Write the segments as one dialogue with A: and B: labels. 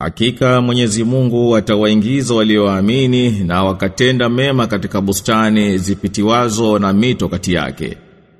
A: Hakika Mwenyezi Mungu atawaingiza walioamini na wakatenda mema katika bustani zipitiwazo na mito kati yake.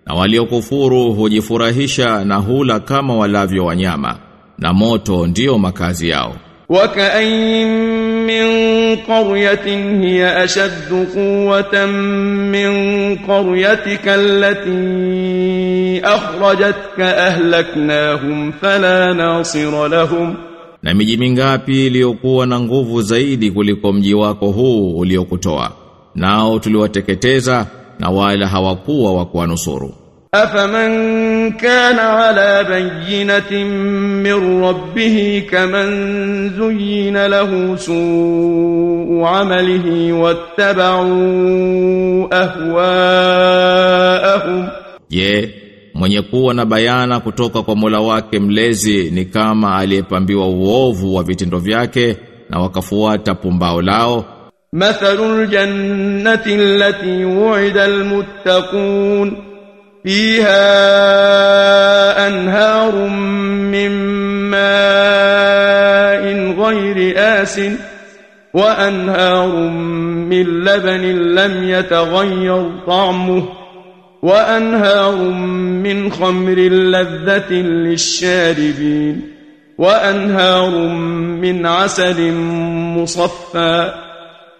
A: Na waliokufuru hujifurahisha na hula kama walavyo wanyama na moto ndiyo makazi yao.
B: Wakaayin من قرية هي أشد قوة من قريتك التي أخرجتك أهلكناهم فلا ناصر لهم ۖ
A: na miji mingapi iliyokuwa na nguvu zaidi kuliko mji wako huu uliokutoa nao tuliwateketeza na wala hawakuwa wa kuwanusuru
B: afaman ala على min من kaman كمن lahu suu amalihi wattabau ahwaahum
A: أهواءهم yeah. Mwenye kuwa na bayana kutoka kwa Mola wake mlezi ni kama aliyepambiwa uovu wa vitendo vyake na wakafuata pumbao lao.
B: mathalu ljannati allati wu'ida almuttaqun fiha anharu min ma'in ghairi asin wa anharu min labanin lam yataghayyar ta'muhu وانهار من خمر لذه للشاربين وانهار من عسل مصفى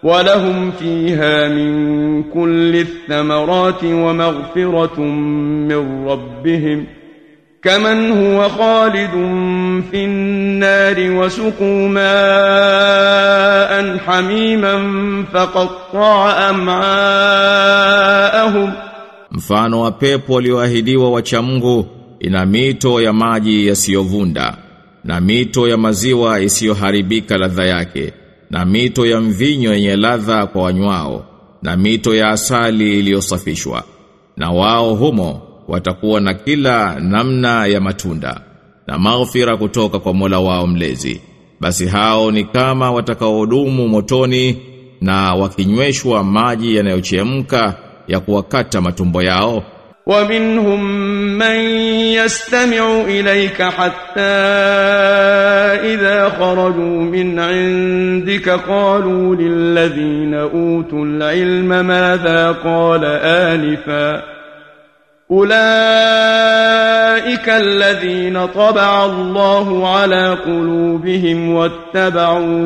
B: ولهم فيها من كل الثمرات ومغفره من ربهم كمن هو خالد في النار وسقوا ماء حميما فقطع امعاءهم
A: Mfano wa pepo walioahidiwa wacha Mungu ina mito ya maji yasiyovunda na mito ya maziwa isiyoharibika ladha yake na mito ya mvinyo yenye ladha kwa wanywao na mito ya asali iliyosafishwa na wao humo watakuwa na kila namna ya matunda na maghfira kutoka kwa Mola wao mlezi basi hao ni kama watakaohudumu motoni na wakinyweshwa maji yanayochemka ya kuwakata matumbo yao ومنهم من يستمع إليك
B: حتى إذا خرجوا من عندك قالوا للذين أوتوا العلم ماذا قال آنفا أولئك الذين طبع الله على قلوبهم واتبعوا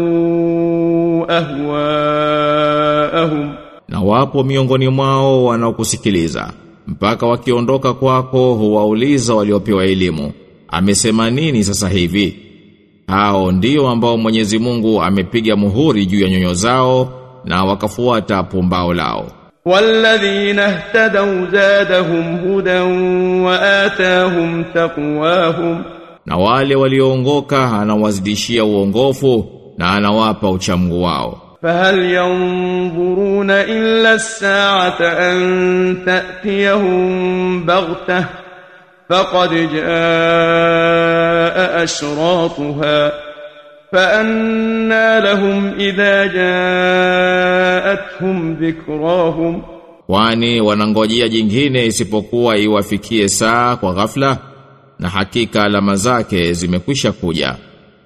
A: أهواءهم ۖ na wapo miongoni mwao wanaokusikiliza mpaka wakiondoka kwako huwauliza waliopewa elimu amesema nini sasa hivi hao ndio ambao Mwenyezi Mungu amepiga muhuri juu ya nyoyo zao na wakafuata pumbao lao
B: ihtadaw zadahum hudan wa وآتاهم taqwahum
A: na wale walioongoka anawazidishia uongofu na anawapa uchamgu wao
B: فهل ينظرون إلا الساعة أن تأتيهم بغتة فقد جاء أشراطها فأنا لهم إذا جاءتهم ذكراهم
A: Kwani wanangojea jingine isipokuwa iwafikie saa kwa ghafla na hakika alama zake zimekwisha kuja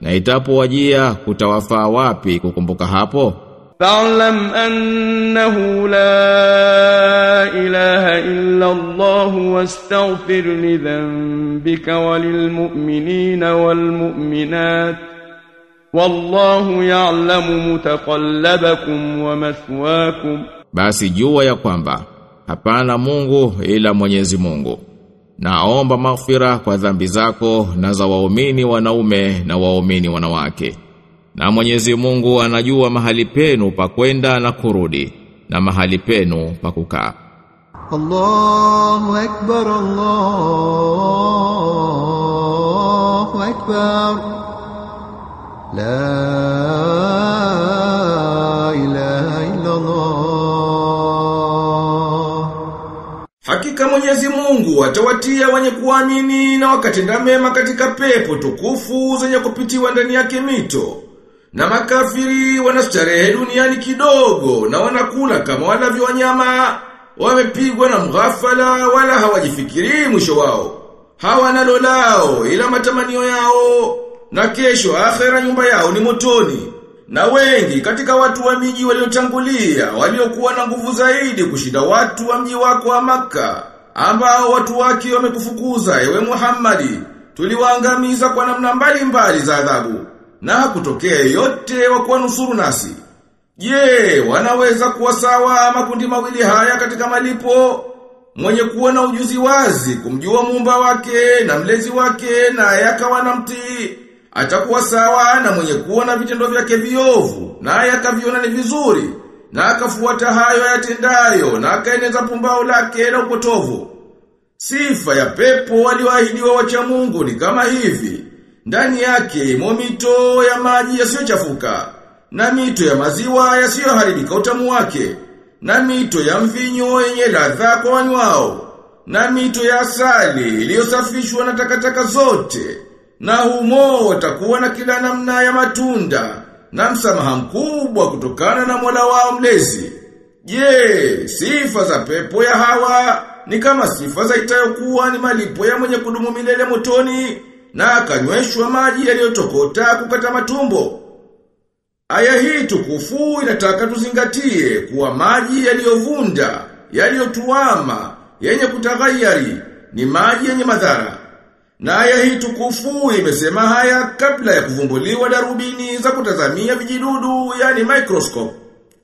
A: na itapowajia kutawafaa wapi kukumbuka hapo فاعلم أنه لا
B: إله إلا الله واستغفر لذنبك وللمؤمنين والمؤمنات والله يعلم mutaqallabakum wa
A: basi jua ya kwamba hapana Mungu ila Mwenyezi Mungu naomba maghfira kwa dhambi zako na za waumini wanaume na waumini wanawake na Mwenyezi Mungu anajua mahali penu pa kwenda na kurudi na mahali penu pa kukaa.
B: Allahu akbar Allahu akbar La ilaha illa Allah
C: Hakika Mwenyezi Mungu atawatia wenye kuamini na wakatenda mema katika pepo tukufu zenye kupitiwa ndani yake mito na makafiri wanastarehe duniani kidogo na wanakula kama wanavyo wanyama. Wamepigwa na mghafala wala hawajifikirii mwisho wao. Hawana lolao ila matamanio yao na kesho akhera nyumba yao ni motoni. Na wengi katika watu wa miji waliotangulia waliokuwa na nguvu zaidi kushinda watu wa mji wako wa maka ambao watu wake wamekufukuza ewe Muhammadi tuliwaangamiza kwa namna mbalimbali za adhabu na kutokea yote wa kuwanusuru nasi. Je, wanaweza kuwa sawa makundi mawili haya katika malipo? Mwenye kuwa na ujuzi wazi kumjua mumba wake na mlezi wake na yakawa na mti atakuwa sawa na mwenye kuwa na vitendo vyake viovu na viona ni vizuri na akafuata hayo yatendayo na akaeneza pumbao lake na upotovu. Sifa ya pepo walioahidiwa wacha Mungu ni kama hivi: ndani yake imo mito ya maji yasiyochafuka na mito ya maziwa yasiyoharibika utamu wake na mito ya mvinyo yenye ladha kwa wanywao na mito ya asali iliyosafishwa na takataka zote na humo watakuwa na kila namna ya matunda na msamaha mkubwa kutokana na Mola wao mlezi. Je, sifa za pepo ya hawa ni kama sifa za itayokuwa ni malipo ya mwenye kudumu milele motoni? na akanyweshwa maji yaliyotokota kukata matumbo. Aya hii tukufu inataka tuzingatie kuwa maji yaliyovunda, yaliyotuama, yenye kutaghayari ni maji yenye madhara. Na aya hii tukufu imesema haya kabla ya kuvumbuliwa darubini za kutazamia vijidudu, yani microscope,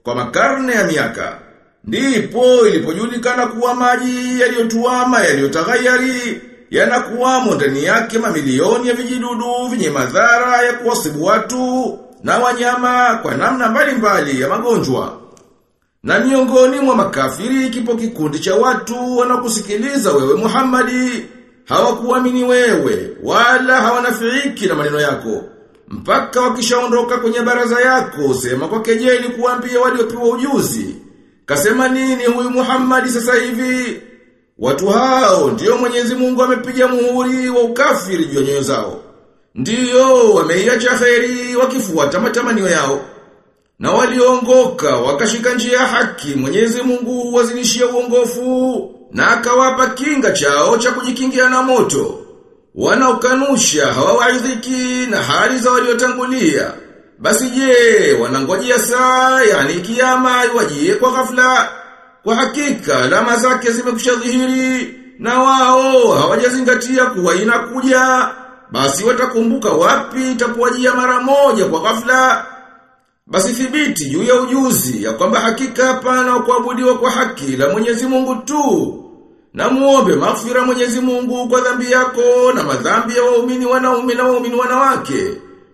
C: kwa makarne ya miaka. Ndipo ilipojulikana kuwa maji yaliyotuama, yaliyotaghayari yanakuwamo ndani yake mamilioni ya vijidudu vyenye madhara ya kuwasibu watu na wanyama kwa namna mbalimbali ya magonjwa. Na miongoni mwa makafiri kipo kikundi cha watu wanakusikiliza wewe Muhammadi, hawakuamini wewe wala hawanafiiki na maneno yako. Mpaka wakishaondoka kwenye baraza yako, sema kwa kejeli kuambia waliopewa ujuzi. Kasema nini huyu Muhammadi sasa hivi? Watu hao ndio Mwenyezi Mungu amepiga muhuri wa ukafiri juu ya nyoyo zao. Ndiyo wameiacha khairi wakifuata matamanio yao. Na waliongoka wakashika njia ya haki, Mwenyezi Mungu wazinishia uongofu na akawapa kinga chao cha kujikingia na moto. Wanaokanusha hawawaidhiki na hali za waliotangulia. Basi je, wanangojea saa yani kiama iwajie kwa ghafla. Kwa hakika alama zake zimekusha dhihiri na wao hawajazingatia kuwa inakuja basi watakumbuka wapi itapowajia mara moja kwa ghafla basi thibiti juu ya ujuzi ya kwamba hakika hapana kuabudiwa kwa haki la Mwenyezi Mungu tu na muombe maghfira Mwenyezi Mungu kwa dhambi yako na madhambi ya waumini wanaume na waumini wanawake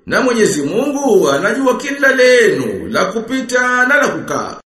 C: na Mwenyezi Mungu anajua kila lenu la kupita na la kukaa